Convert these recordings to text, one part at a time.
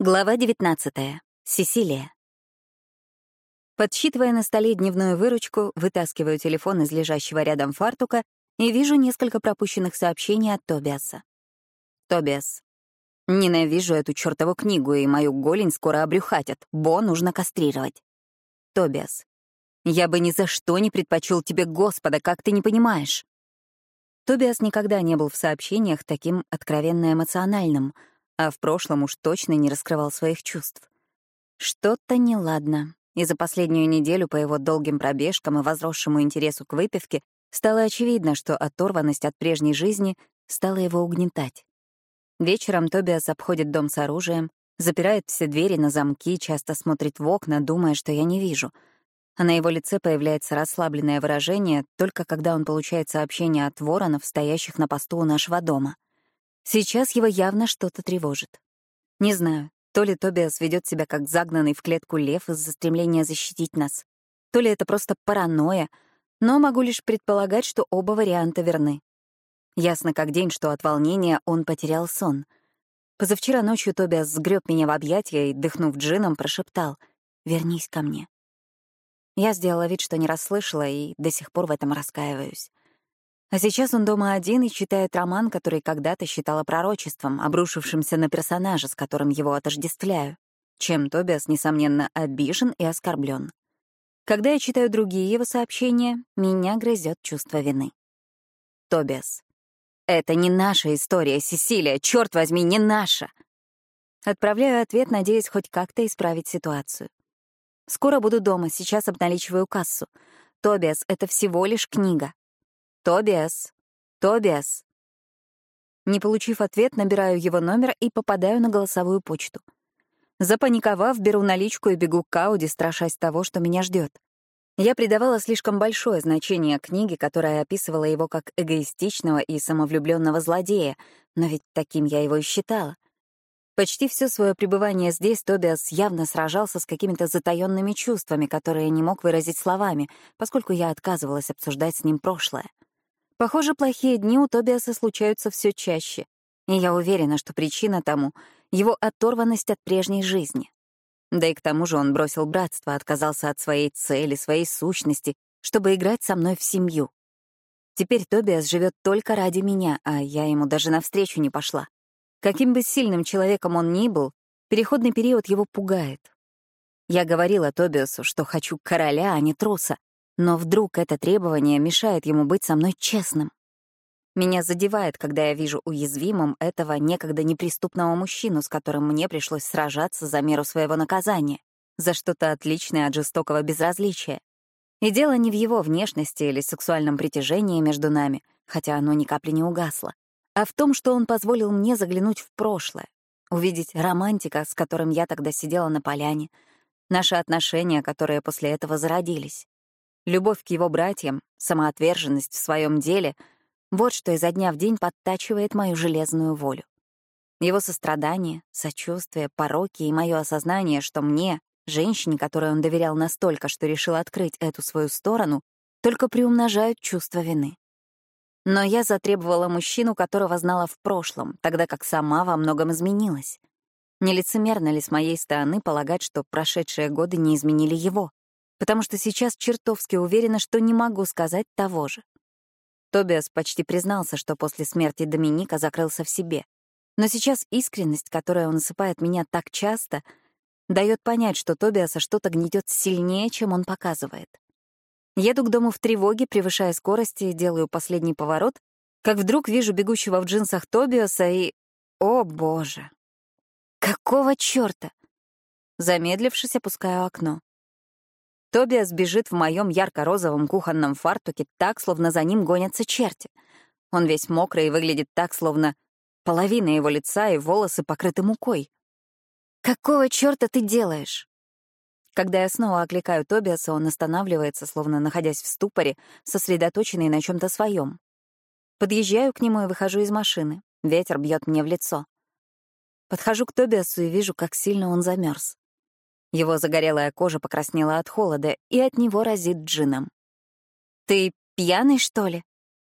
Глава 19. Сесилия. Подсчитывая на столе дневную выручку, вытаскиваю телефон из лежащего рядом фартука и вижу несколько пропущенных сообщений от Тобиаса. Тобиас. Ненавижу эту чертову книгу, и мою голень скоро обрюхатят. Бо нужно кастрировать. Тобиас. Я бы ни за что не предпочел тебе Господа, как ты не понимаешь. Тобиас никогда не был в сообщениях таким откровенно эмоциональным — а в прошлом уж точно не раскрывал своих чувств. Что-то неладно, и за последнюю неделю по его долгим пробежкам и возросшему интересу к выпивке стало очевидно, что оторванность от прежней жизни стала его угнетать. Вечером Тобиас обходит дом с оружием, запирает все двери на замки, часто смотрит в окна, думая, что я не вижу. А на его лице появляется расслабленное выражение только когда он получает сообщение от воронов, стоящих на посту у нашего дома — Сейчас его явно что-то тревожит. Не знаю, то ли Тобиас ведет себя как загнанный в клетку лев из-за стремления защитить нас, то ли это просто паранойя, но могу лишь предполагать, что оба варианта верны. Ясно как день, что от волнения он потерял сон. Позавчера ночью Тобиас сгреб меня в объятия и, дыхнув джином, прошептал «Вернись ко мне». Я сделала вид, что не расслышала, и до сих пор в этом раскаиваюсь. А сейчас он дома один и читает роман, который когда-то считала пророчеством, обрушившимся на персонажа, с которым его отождествляю, чем Тобиас, несомненно, обижен и оскорблен. Когда я читаю другие его сообщения, меня грызет чувство вины. Тобиас. «Это не наша история, Сесилия, черт возьми, не наша!» Отправляю ответ, надеясь хоть как-то исправить ситуацию. «Скоро буду дома, сейчас обналичиваю кассу. Тобиас, это всего лишь книга. «Тобиас! Тобиас!» Не получив ответ, набираю его номер и попадаю на голосовую почту. Запаниковав, беру наличку и бегу к Кауди, страшась того, что меня ждет. Я придавала слишком большое значение книге, которая описывала его как эгоистичного и самовлюбленного злодея, но ведь таким я его и считала. Почти все свое пребывание здесь Тобиас явно сражался с какими-то затаёнными чувствами, которые не мог выразить словами, поскольку я отказывалась обсуждать с ним прошлое. Похоже, плохие дни у Тобиаса случаются все чаще, и я уверена, что причина тому — его оторванность от прежней жизни. Да и к тому же он бросил братство, отказался от своей цели, своей сущности, чтобы играть со мной в семью. Теперь Тобиас живет только ради меня, а я ему даже навстречу не пошла. Каким бы сильным человеком он ни был, переходный период его пугает. Я говорила Тобиасу, что хочу короля, а не труса, но вдруг это требование мешает ему быть со мной честным. Меня задевает, когда я вижу уязвимым этого некогда неприступного мужчину, с которым мне пришлось сражаться за меру своего наказания, за что-то отличное от жестокого безразличия. И дело не в его внешности или сексуальном притяжении между нами, хотя оно ни капли не угасло, а в том, что он позволил мне заглянуть в прошлое, увидеть романтика, с которым я тогда сидела на поляне, наши отношения, которые после этого зародились. Любовь к его братьям, самоотверженность в своем деле — вот что изо дня в день подтачивает мою железную волю. Его сострадание, сочувствие, пороки и мое осознание, что мне, женщине, которой он доверял настолько, что решил открыть эту свою сторону, только приумножают чувство вины. Но я затребовала мужчину, которого знала в прошлом, тогда как сама во многом изменилась. Нелицемерно ли с моей стороны полагать, что прошедшие годы не изменили его? Потому что сейчас чертовски уверена, что не могу сказать того же. Тобиас почти признался, что после смерти Доминика закрылся в себе. Но сейчас искренность, которая он насыпает меня так часто, дает понять, что Тобиаса что-то гнетет сильнее, чем он показывает. Еду к дому в тревоге, превышая скорости, и делаю последний поворот, как вдруг вижу бегущего в джинсах Тобиаса и... О, боже! Какого чёрта? Замедлившись, опускаю окно. Тобиас бежит в моем ярко-розовом кухонном фартуке так, словно за ним гонятся черти. Он весь мокрый и выглядит так, словно половина его лица и волосы покрыты мукой. «Какого черта ты делаешь?» Когда я снова окликаю Тобиаса, он останавливается, словно находясь в ступоре, сосредоточенный на чем то своем. Подъезжаю к нему и выхожу из машины. Ветер бьет мне в лицо. Подхожу к Тобиасу и вижу, как сильно он замерз. Его загорелая кожа покраснела от холода, и от него разит джином. «Ты пьяный, что ли?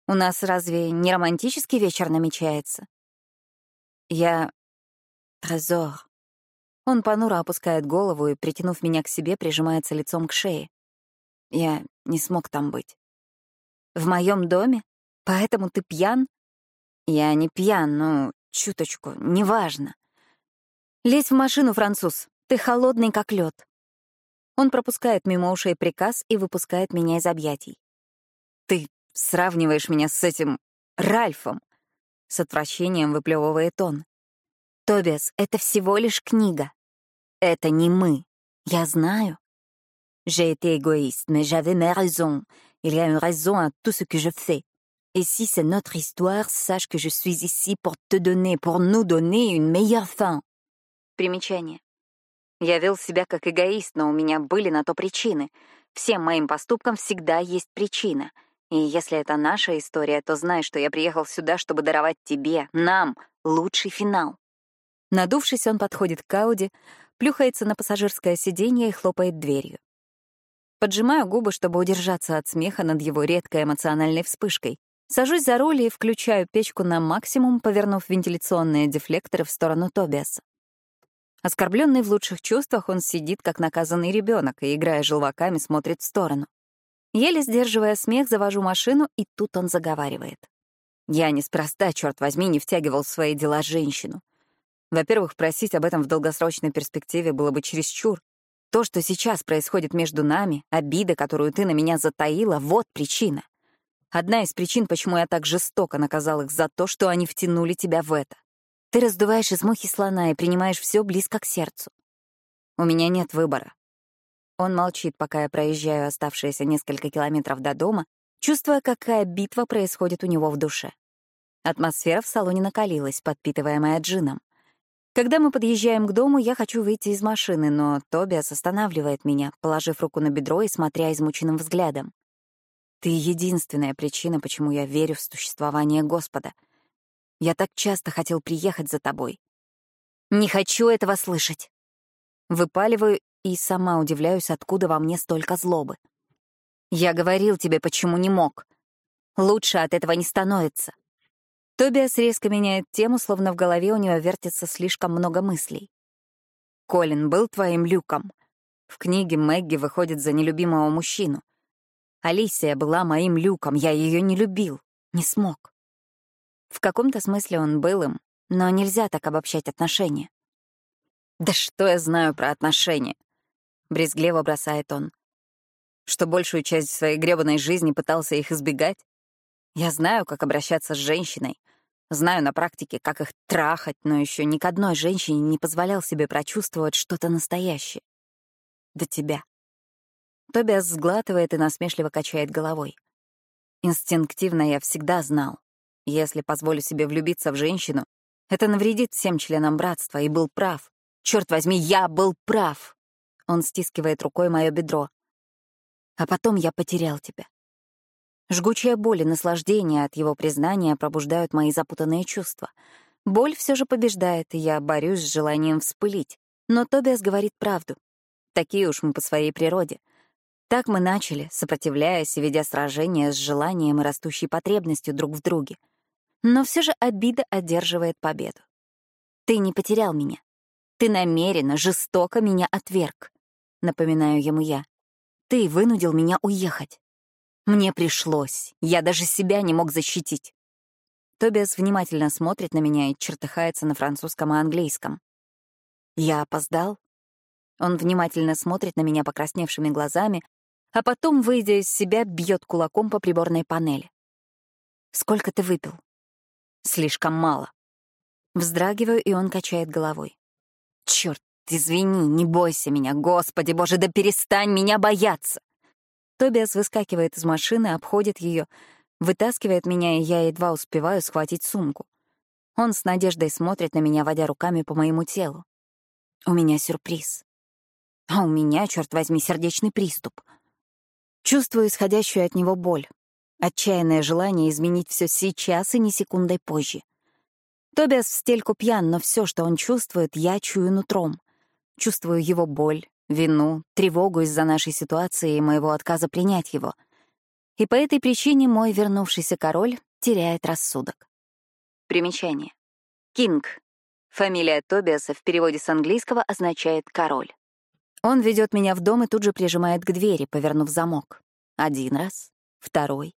У нас разве не романтический вечер намечается?» «Я... Трезор». Он понуро опускает голову и, притянув меня к себе, прижимается лицом к шее. Я не смог там быть. В моем доме? Поэтому ты пьян? Я не пьян, но чуточку, неважно. Лезь в машину, француз. Ты холодный, как лед. Он пропускает мимо ушей приказ и выпускает меня из объятий. Ты сравниваешь меня с этим Ральфом. С отвращением выплевывает он. Тобиас, это всего лишь книга. Это не мы. Я знаю. J'ai été égoïste, mais j'avais mes raisons. Il y a une raison à tout ce que je fais. Et si c'est notre histoire, sache que je suis ici pour te donner, pour nous donner une meilleure fin. Примечание. Я вел себя как эгоист, но у меня были на то причины. Всем моим поступкам всегда есть причина. И если это наша история, то знай, что я приехал сюда, чтобы даровать тебе, нам, лучший финал. Надувшись, он подходит к Ауди, плюхается на пассажирское сиденье и хлопает дверью. Поджимаю губы, чтобы удержаться от смеха над его редкой эмоциональной вспышкой. Сажусь за руль и включаю печку на максимум, повернув вентиляционные дефлекторы в сторону Тобиаса. Оскорбленный в лучших чувствах, он сидит, как наказанный ребенок, и, играя желваками, смотрит в сторону. Еле сдерживая смех, завожу машину, и тут он заговаривает. Я неспроста, черт возьми, не втягивал в свои дела женщину. Во-первых, просить об этом в долгосрочной перспективе было бы чересчур. То, что сейчас происходит между нами, обида, которую ты на меня затаила, вот причина. Одна из причин, почему я так жестоко наказал их за то, что они втянули тебя в это. Ты раздуваешь из мухи слона и принимаешь все близко к сердцу. У меня нет выбора. Он молчит, пока я проезжаю оставшиеся несколько километров до дома, чувствуя, какая битва происходит у него в душе. Атмосфера в салоне накалилась, подпитываемая джином. Когда мы подъезжаем к дому, я хочу выйти из машины, но Тобиас останавливает меня, положив руку на бедро и смотря измученным взглядом. «Ты — единственная причина, почему я верю в существование Господа. Я так часто хотел приехать за тобой». «Не хочу этого слышать!» Выпаливаю и сама удивляюсь, откуда во мне столько злобы. «Я говорил тебе, почему не мог. Лучше от этого не становится. Тобиас резко меняет тему, словно в голове у него вертится слишком много мыслей. «Колин был твоим люком. В книге Мэгги выходит за нелюбимого мужчину. Алисия была моим люком, я ее не любил, не смог. В каком-то смысле он был им, но нельзя так обобщать отношения. «Да что я знаю про отношения?» — брезгливо бросает он. «Что большую часть своей гребаной жизни пытался их избегать? Я знаю, как обращаться с женщиной, Знаю на практике, как их трахать, но еще ни к одной женщине не позволял себе прочувствовать что-то настоящее. До тебя. Тобиас сглатывает и насмешливо качает головой. Инстинктивно я всегда знал. Если позволю себе влюбиться в женщину, это навредит всем членам братства, и был прав. Черт возьми, я был прав. Он стискивает рукой мое бедро. А потом я потерял тебя. Жгучая боль и наслаждение от его признания пробуждают мои запутанные чувства. Боль все же побеждает, и я борюсь с желанием вспылить. Но Тобиас говорит правду. Такие уж мы по своей природе. Так мы начали, сопротивляясь и ведя сражения с желанием и растущей потребностью друг в друге. Но все же обида одерживает победу. Ты не потерял меня. Ты намеренно, жестоко меня отверг. Напоминаю ему я. Ты вынудил меня уехать. Мне пришлось. Я даже себя не мог защитить. Тобиас внимательно смотрит на меня и чертыхается на французском и английском. Я опоздал? Он внимательно смотрит на меня покрасневшими глазами, а потом, выйдя из себя, бьет кулаком по приборной панели. «Сколько ты выпил?» «Слишком мало». Вздрагиваю, и он качает головой. «Чёрт, извини, не бойся меня, господи боже, да перестань меня бояться!» Тобиас выскакивает из машины, обходит ее, вытаскивает меня, и я едва успеваю схватить сумку. Он с надеждой смотрит на меня, водя руками по моему телу. У меня сюрприз. А у меня, черт возьми, сердечный приступ. Чувствую исходящую от него боль, отчаянное желание изменить все сейчас и не секундой позже. Тобиас в стельку пьян, но все, что он чувствует, я чую нутром. Чувствую его боль, вину, тревогу из-за нашей ситуации и моего отказа принять его. И по этой причине мой вернувшийся король теряет рассудок. Примечание. Кинг. Фамилия Тобиаса в переводе с английского означает «король». Он ведет меня в дом и тут же прижимает к двери, повернув замок. Один раз, второй,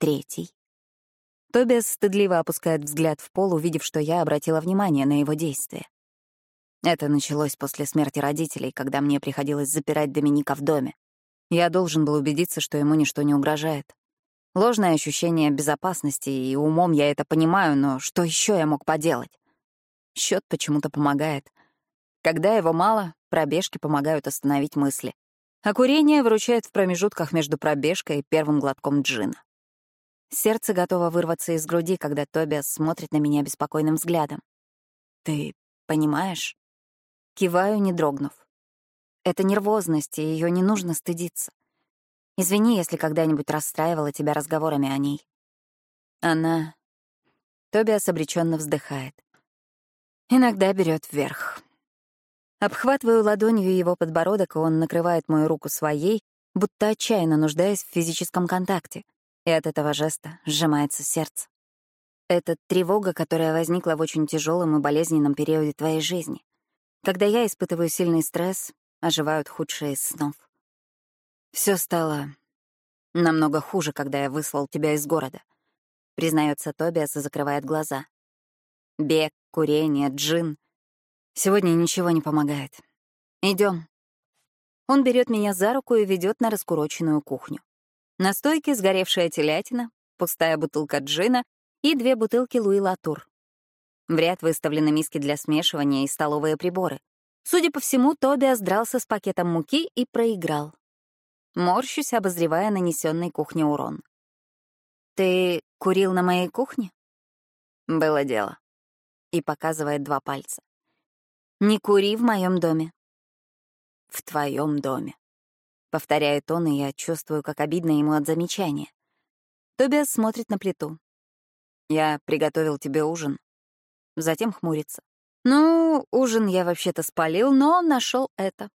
третий. Тобиас стыдливо опускает взгляд в пол, увидев, что я обратила внимание на его действия. Это началось после смерти родителей, когда мне приходилось запирать Доминика в доме. Я должен был убедиться, что ему ничто не угрожает. Ложное ощущение безопасности, и умом я это понимаю, но что еще я мог поделать? Счет почему-то помогает. Когда его мало, пробежки помогают остановить мысли. А курение выручает в промежутках между пробежкой и первым глотком джина. Сердце готово вырваться из груди, когда Тобиас смотрит на меня беспокойным взглядом. «Ты понимаешь?» Киваю, не дрогнув. Это нервозность, и ее не нужно стыдиться. Извини, если когда-нибудь расстраивала тебя разговорами о ней. Она... Тобиас обреченно вздыхает. Иногда берет вверх. Обхватываю ладонью его подбородок, и он накрывает мою руку своей, будто отчаянно нуждаясь в физическом контакте, и от этого жеста сжимается сердце. Это тревога, которая возникла в очень тяжелом и болезненном периоде твоей жизни. Когда я испытываю сильный стресс, оживают худшие из снов. Все стало намного хуже, когда я выслал тебя из города. Признается Тобиас и закрывает глаза. Бег, курение, джин. Сегодня ничего не помогает. Идем. Он берет меня за руку и ведет на раскуроченную кухню. На стойке сгоревшая телятина, пустая бутылка джина и две бутылки Луи Латур. В ряд выставлены миски для смешивания и столовые приборы. Судя по всему, Тобиас дрался с пакетом муки и проиграл. Морщусь, обозревая нанесенный кухне урон. «Ты курил на моей кухне?» «Было дело». И показывает два пальца. «Не кури в моем доме». «В твоем доме», — повторяет он, и я чувствую, как обидно ему от замечания. Тобиас смотрит на плиту. «Я приготовил тебе ужин затем хмурится. «Ну, ужин я вообще-то спалил, но нашел это».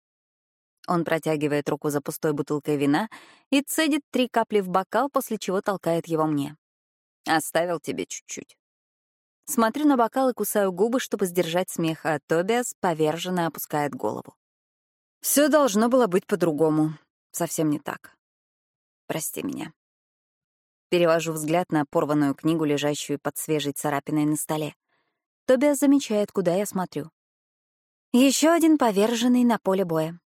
Он протягивает руку за пустой бутылкой вина и цедит три капли в бокал, после чего толкает его мне. «Оставил тебе чуть-чуть». Смотрю на бокал и кусаю губы, чтобы сдержать смех, а Тобиас поверженно опускает голову. Все должно было быть по-другому. Совсем не так. Прости меня. Перевожу взгляд на порванную книгу, лежащую под свежей царапиной на столе. Тобиас замечает, куда я смотрю. Еще один поверженный на поле боя.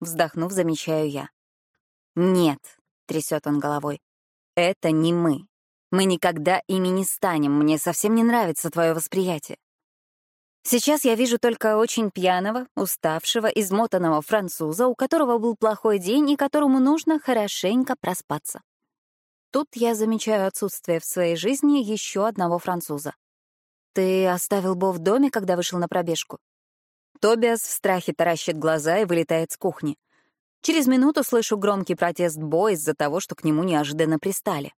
Вздохнув, замечаю я. «Нет», — трясет он головой, — «это не мы. Мы никогда ими не станем, мне совсем не нравится твое восприятие. Сейчас я вижу только очень пьяного, уставшего, измотанного француза, у которого был плохой день и которому нужно хорошенько проспаться. Тут я замечаю отсутствие в своей жизни еще одного француза. «Ты оставил Бо в доме, когда вышел на пробежку?» Тобиас в страхе таращит глаза и вылетает с кухни. Через минуту слышу громкий протест Бо из-за того, что к нему неожиданно пристали.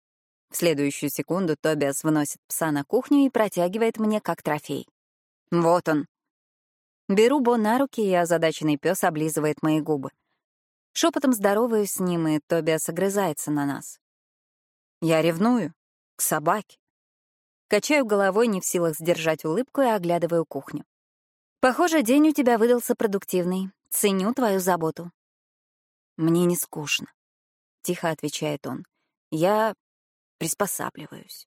В следующую секунду Тобиас выносит пса на кухню и протягивает мне как трофей. Вот он. Беру Бо на руки, и озадаченный пес облизывает мои губы. Шепотом здороваюсь с ним, и Тобиас огрызается на нас. Я ревную. К собаке. Качаю головой, не в силах сдержать улыбку, и оглядываю кухню. «Похоже, день у тебя выдался продуктивный. Ценю твою заботу». «Мне не скучно», — тихо отвечает он. «Я приспосабливаюсь».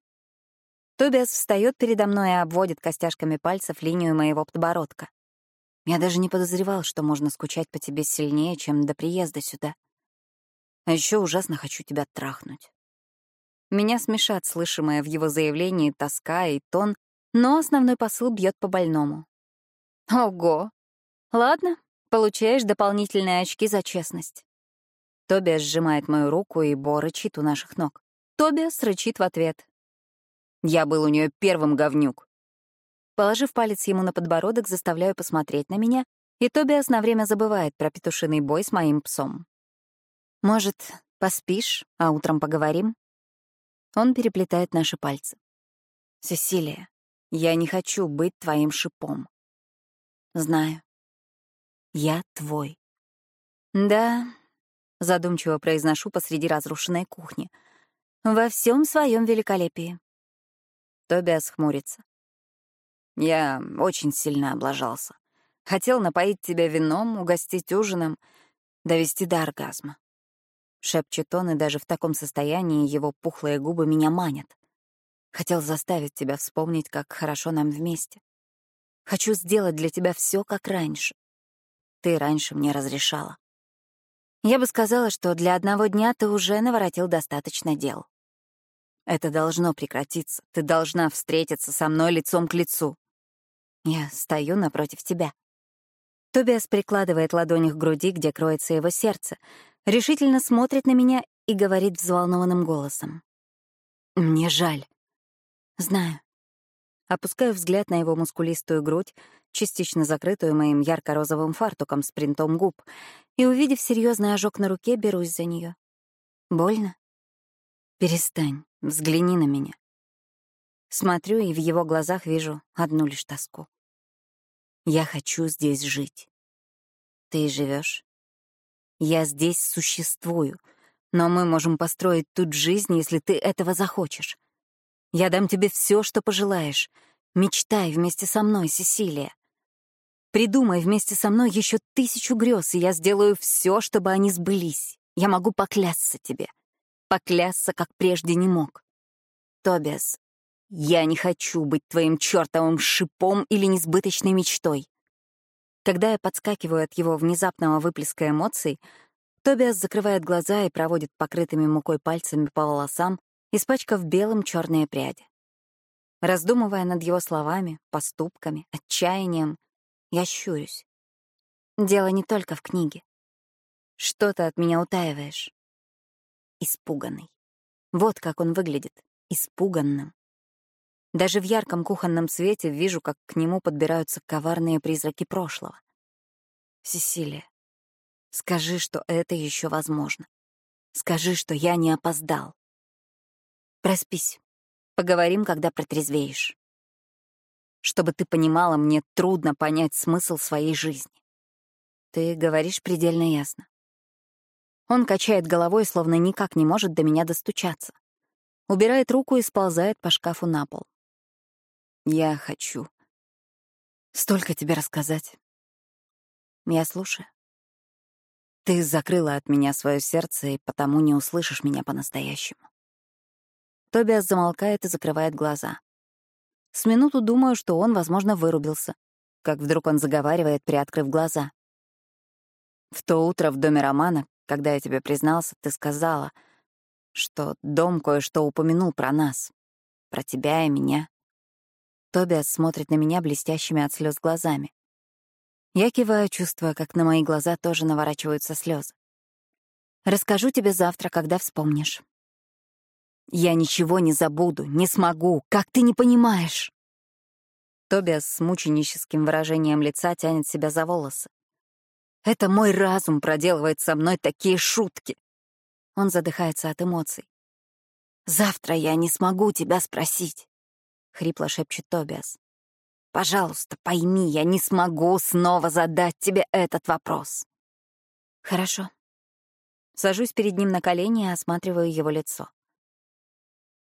Тобиас встает передо мной и обводит костяшками пальцев линию моего подбородка. Я даже не подозревал, что можно скучать по тебе сильнее, чем до приезда сюда. А еще ужасно хочу тебя трахнуть. Меня смешат слышимое в его заявлении тоска и тон, но основной посыл бьет по больному. Ого! Ладно, получаешь дополнительные очки за честность. Тобиас сжимает мою руку, и Бо рычит у наших ног. Тобиас рычит в ответ. Я был у нее первым говнюк. Положив палец ему на подбородок, заставляю посмотреть на меня, и Тобиас на время забывает про петушиный бой с моим псом. «Может, поспишь, а утром поговорим?» Он переплетает наши пальцы. «Сесилия, я не хочу быть твоим шипом». «Знаю. Я твой». «Да», — задумчиво произношу посреди разрушенной кухни, «во всем своем великолепии». Тобиас хмурится. Я очень сильно облажался. Хотел напоить тебя вином, угостить ужином, довести до оргазма. Шепчет он, и даже в таком состоянии его пухлые губы меня манят. Хотел заставить тебя вспомнить, как хорошо нам вместе. Хочу сделать для тебя все, как раньше. Ты раньше мне разрешала. Я бы сказала, что для одного дня ты уже наворотил достаточно дел. Это должно прекратиться. Ты должна встретиться со мной лицом к лицу. Я стою напротив тебя. Тобиас прикладывает ладонь к груди, где кроется его сердце, решительно смотрит на меня и говорит взволнованным голосом. «Мне жаль». «Знаю». Опускаю взгляд на его мускулистую грудь, частично закрытую моим ярко-розовым фартуком с принтом губ, и, увидев серьезный ожог на руке, берусь за нее. «Больно?» «Перестань, взгляни на меня». Смотрю, и в его глазах вижу одну лишь тоску. Я хочу здесь жить. Ты живешь. Я здесь существую, но мы можем построить тут жизнь, если ты этого захочешь. Я дам тебе все, что пожелаешь. Мечтай вместе со мной, Сесилия. Придумай вместе со мной еще тысячу грез, и я сделаю все, чтобы они сбылись. Я могу поклясться тебе. Поклясться, как прежде не мог. Тобиас, я не хочу быть твоим чертовым шипом или несбыточной мечтой. Когда я подскакиваю от его внезапного выплеска эмоций, Тобиас закрывает глаза и проводит покрытыми мукой пальцами по волосам, испачкав белым черные пряди. Раздумывая над его словами, поступками, отчаянием, я щурюсь. Дело не только в книге. Что ты от меня утаиваешь? Испуганный. Вот как он выглядит. Испуганным. Даже в ярком кухонном свете вижу, как к нему подбираются коварные призраки прошлого. Сесилия, скажи, что это еще возможно. Скажи, что я не опоздал. Проспись. Поговорим, когда протрезвеешь. Чтобы ты понимала, мне трудно понять смысл своей жизни. Ты говоришь предельно ясно. Он качает головой, словно никак не может до меня достучаться. Убирает руку и сползает по шкафу на пол. Я хочу столько тебе рассказать. Я слушаю. Ты закрыла от меня свое сердце, и потому не услышишь меня по-настоящему. Тобиас замолкает и закрывает глаза. С минуту думаю, что он, возможно, вырубился, как вдруг он заговаривает, приоткрыв глаза. В то утро в доме Романа, когда я тебе признался, ты сказала, что дом кое-что упомянул про нас, про тебя и меня. Тобиас смотрит на меня блестящими от слез глазами. Я киваю, чувствуя, как на мои глаза тоже наворачиваются слезы. Расскажу тебе завтра, когда вспомнишь. Я ничего не забуду, не смогу, как ты не понимаешь. Тобиас с мученическим выражением лица тянет себя за волосы. Это мой разум проделывает со мной такие шутки. Он задыхается от эмоций. Завтра я не смогу тебя спросить. — хрипло шепчет Тобиас. «Пожалуйста, пойми, я не смогу снова задать тебе этот вопрос». «Хорошо». Сажусь перед ним на колени и осматриваю его лицо.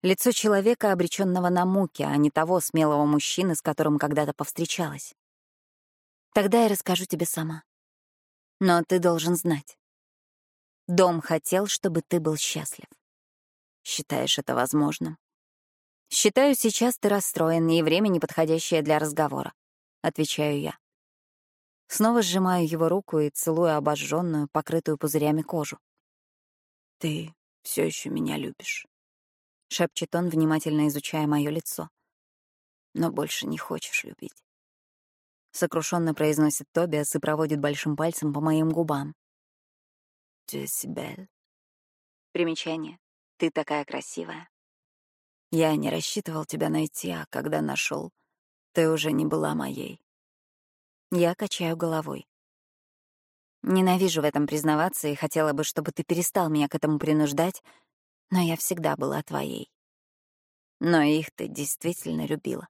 Лицо человека, обреченного на муки, а не того смелого мужчины, с которым когда-то повстречалась. Тогда я расскажу тебе сама. Но ты должен знать. Дом хотел, чтобы ты был счастлив. Считаешь это возможным? «Считаю, сейчас ты расстроен, и время неподходящее для разговора», — отвечаю я. Снова сжимаю его руку и целую обожженную, покрытую пузырями кожу. «Ты все еще меня любишь», — шепчет он, внимательно изучая мое лицо. «Но больше не хочешь любить». Сокрушенно произносит Тобиас и проводит большим пальцем по моим губам. «Джессибель». Примечание. «Ты такая красивая». Я не рассчитывал тебя найти, а когда нашел, ты уже не была моей. Я качаю головой. Ненавижу в этом признаваться и хотела бы, чтобы ты перестал меня к этому принуждать, но я всегда была твоей. Но их ты действительно любила.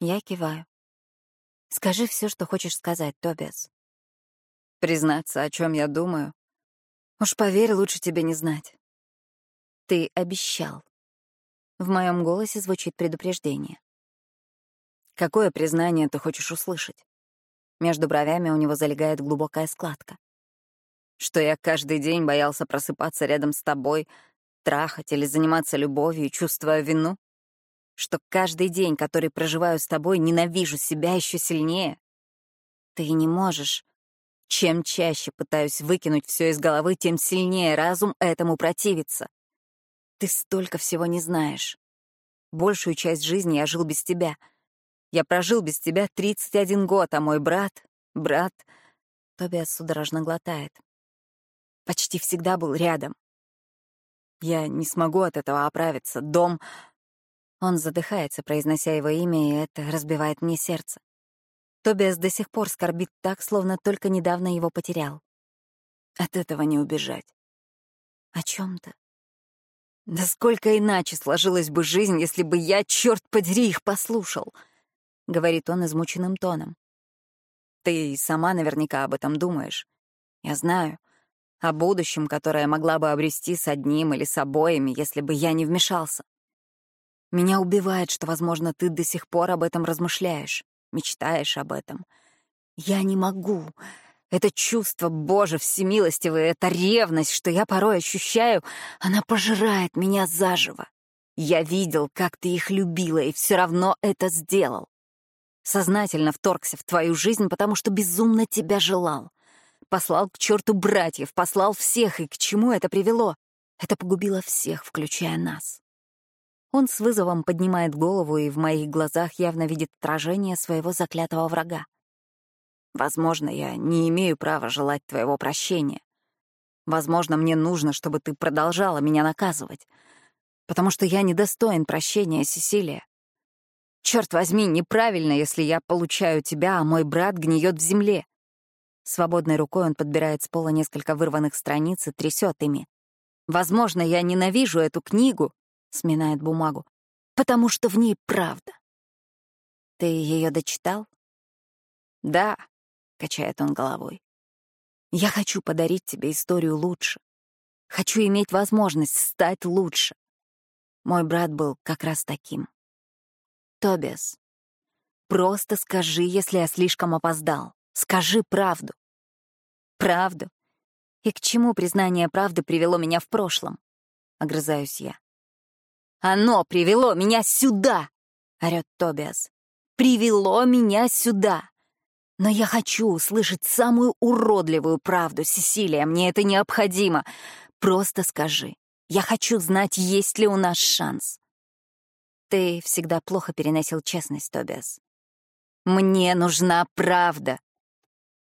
Я киваю. Скажи все, что хочешь сказать, Тобиас. Признаться, о чем я думаю? Уж поверь, лучше тебе не знать. Ты обещал. В моем голосе звучит предупреждение. Какое признание ты хочешь услышать? Между бровями у него залегает глубокая складка. Что я каждый день боялся просыпаться рядом с тобой, трахать или заниматься любовью, чувствуя вину? Что каждый день, который проживаю с тобой, ненавижу себя еще сильнее? Ты не можешь. Чем чаще пытаюсь выкинуть все из головы, тем сильнее разум этому противится. Ты столько всего не знаешь. Большую часть жизни я жил без тебя. Я прожил без тебя 31 год, а мой брат, брат... Тобиас судорожно глотает. Почти всегда был рядом. Я не смогу от этого оправиться. Дом... Он задыхается, произнося его имя, и это разбивает мне сердце. Тобиас до сих пор скорбит так, словно только недавно его потерял. От этого не убежать. О чем то Да сколько иначе сложилась бы жизнь, если бы я, черт подери, их послушал, — говорит он измученным тоном. Ты сама наверняка об этом думаешь. Я знаю. О будущем, которое могла бы обрести с одним или с обоими, если бы я не вмешался. Меня убивает, что, возможно, ты до сих пор об этом размышляешь, мечтаешь об этом. Я не могу. Это чувство, Боже, всемилостивое, эта ревность, что я порой ощущаю, она пожирает меня заживо. Я видел, как ты их любила, и все равно это сделал. Сознательно вторгся в твою жизнь, потому что безумно тебя желал. Послал к черту братьев, послал всех, и к чему это привело? Это погубило всех, включая нас. Он с вызовом поднимает голову и в моих глазах явно видит отражение своего заклятого врага. Возможно, я не имею права желать твоего прощения. Возможно, мне нужно, чтобы ты продолжала меня наказывать. Потому что я недостоин прощения, Сесилия. Черт возьми, неправильно, если я получаю тебя, а мой брат гниет в земле. Свободной рукой он подбирает с пола несколько вырванных страниц и трясет ими. Возможно, я ненавижу эту книгу, — сминает бумагу, — «потому что в ней правда». «Ты ее дочитал?» «Да», — качает он головой. «Я хочу подарить тебе историю лучше. Хочу иметь возможность стать лучше. Мой брат был как раз таким. Тобиас, просто скажи, если я слишком опоздал. Скажи правду. Правду? И к чему признание правды привело меня в прошлом? Огрызаюсь я. Оно привело меня сюда!» — орёт Тобиас. «Привело меня сюда!» Но я хочу услышать самую уродливую правду, Сесилия, мне это необходимо. Просто скажи. Я хочу знать, есть ли у нас шанс. Ты всегда плохо переносил честность, Тобиас. Мне нужна правда.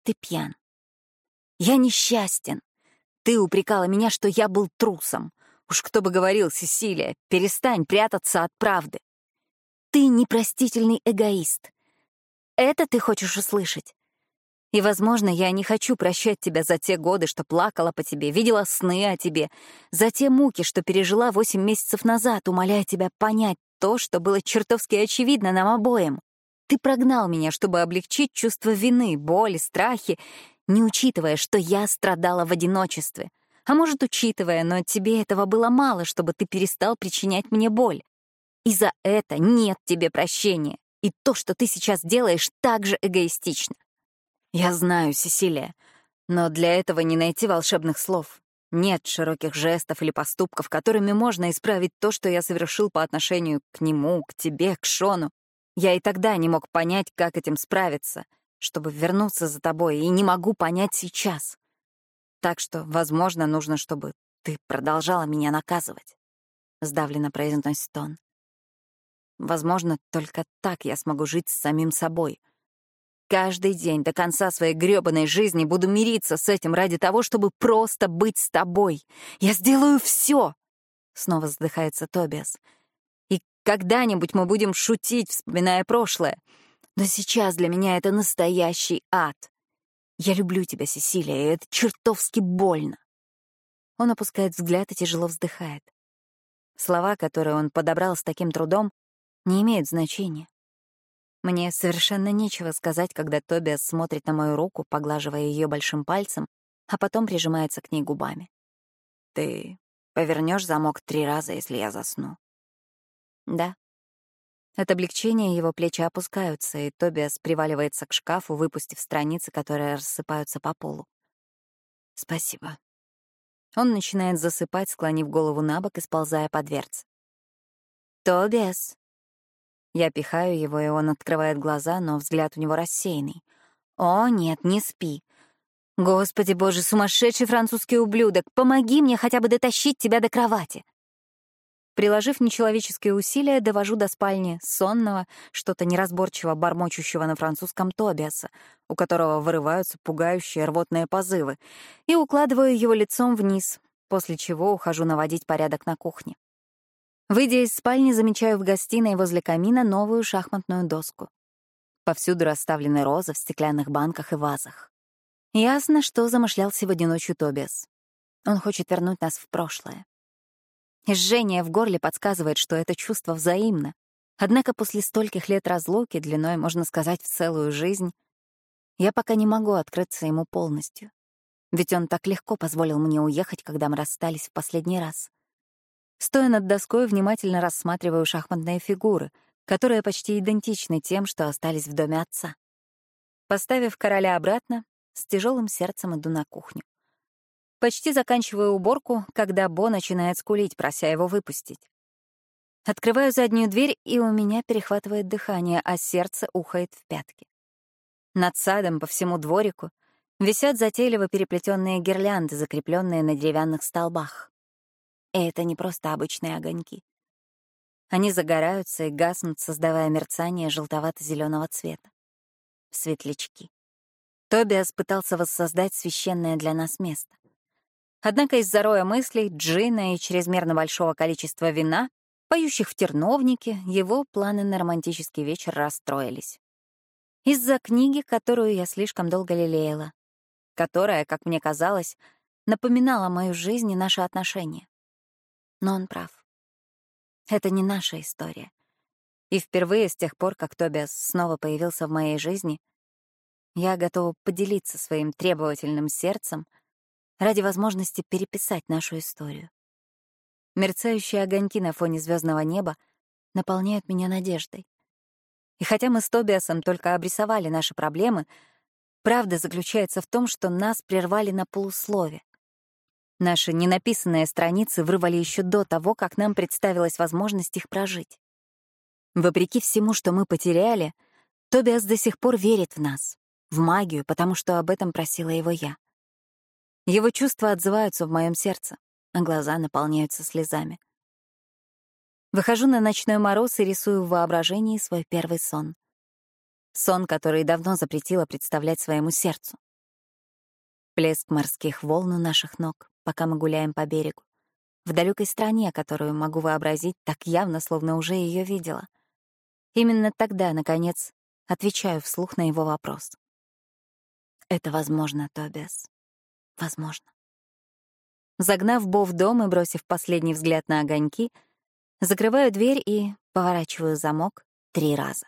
Ты пьян. Я несчастен. Ты упрекала меня, что я был трусом. Уж кто бы говорил, Сесилия, перестань прятаться от правды. Ты непростительный эгоист. Это ты хочешь услышать? И, возможно, я не хочу прощать тебя за те годы, что плакала по тебе, видела сны о тебе, за те муки, что пережила восемь месяцев назад, умоляя тебя понять то, что было чертовски очевидно нам обоим. Ты прогнал меня, чтобы облегчить чувство вины, боли, страхи, не учитывая, что я страдала в одиночестве, а может, учитывая, но тебе этого было мало, чтобы ты перестал причинять мне боль. И за это нет тебе прощения. И то, что ты сейчас делаешь, так же эгоистично. Я знаю, Сесилия, но для этого не найти волшебных слов. Нет широких жестов или поступков, которыми можно исправить то, что я совершил по отношению к нему, к тебе, к Шону. Я и тогда не мог понять, как этим справиться, чтобы вернуться за тобой, и не могу понять сейчас. Так что, возможно, нужно, чтобы ты продолжала меня наказывать. Сдавленно произносит он. Возможно, только так я смогу жить с самим собой. Каждый день до конца своей грёбаной жизни буду мириться с этим ради того, чтобы просто быть с тобой. Я сделаю все. Снова вздыхается Тобиас. И когда-нибудь мы будем шутить, вспоминая прошлое. Но сейчас для меня это настоящий ад. Я люблю тебя, Сесилия, и это чертовски больно. Он опускает взгляд и тяжело вздыхает. Слова, которые он подобрал с таким трудом, не имеют значения. Мне совершенно нечего сказать, когда Тобиас смотрит на мою руку, поглаживая ее большим пальцем, а потом прижимается к ней губами. «Ты повернешь замок три раза, если я засну?» «Да». От облегчения его плечи опускаются, и Тобиас приваливается к шкафу, выпустив страницы, которые рассыпаются по полу. «Спасибо». Он начинает засыпать, склонив голову на бок и сползая по дверце. «Тобиас». Я пихаю его, и он открывает глаза, но взгляд у него рассеянный. «О, нет, не спи. Господи боже, сумасшедший французский ублюдок, помоги мне хотя бы дотащить тебя до кровати». Приложив нечеловеческие усилия, довожу до спальни сонного, что-то неразборчиво бормочущего на французском Тобиаса, у которого вырываются пугающие рвотные позывы, и укладываю его лицом вниз, после чего ухожу наводить порядок на кухне. Выйдя из спальни, замечаю в гостиной возле камина новую шахматную доску. Повсюду расставлены розы в стеклянных банках и вазах. Ясно, что замышлял сегодня ночью Тобиас. Он хочет вернуть нас в прошлое. Жжение в горле подсказывает, что это чувство взаимно. Однако после стольких лет разлуки, длиной, можно сказать, в целую жизнь, я пока не могу открыться ему полностью. Ведь он так легко позволил мне уехать, когда мы расстались в последний раз. Стоя над доской, внимательно рассматриваю шахматные фигуры, которые почти идентичны тем, что остались в доме отца. Поставив короля обратно, с тяжелым сердцем иду на кухню. Почти заканчиваю уборку, когда Бо начинает скулить, прося его выпустить. Открываю заднюю дверь, и у меня перехватывает дыхание, а сердце ухает в пятки. Над садом по всему дворику висят затейливо переплетенные гирлянды, закрепленные на деревянных столбах. И это не просто обычные огоньки. Они загораются и гаснут, создавая мерцание желтовато-зеленого цвета. Светлячки. Тобиас пытался воссоздать священное для нас место. Однако из-за роя мыслей, джина и чрезмерно большого количества вина, поющих в терновнике, его планы на романтический вечер расстроились. Из-за книги, которую я слишком долго лелеяла, которая, как мне казалось, напоминала мою жизнь и наши отношения. Но он прав. Это не наша история. И впервые с тех пор, как Тобиас снова появился в моей жизни, я готова поделиться своим требовательным сердцем — ради возможности переписать нашу историю. Мерцающие огоньки на фоне звездного неба наполняют меня надеждой. И хотя мы с Тобиасом только обрисовали наши проблемы, правда заключается в том, что нас прервали на полуслове. Наши ненаписанные страницы вырвали еще до того, как нам представилась возможность их прожить. Вопреки всему, что мы потеряли, Тобиас до сих пор верит в нас, в магию, потому что об этом просила его я. Его чувства отзываются в моем сердце, а глаза наполняются слезами. Выхожу на ночной мороз и рисую в воображении свой первый сон. Сон, который давно запретила представлять своему сердцу. Плеск морских волн у наших ног, пока мы гуляем по берегу. В далекой стране, которую могу вообразить так явно, словно уже ее видела. Именно тогда, наконец, отвечаю вслух на его вопрос. Это возможно, Тобиас. Возможно. Загнав Бо в дом и бросив последний взгляд на огоньки, закрываю дверь и поворачиваю замок три раза.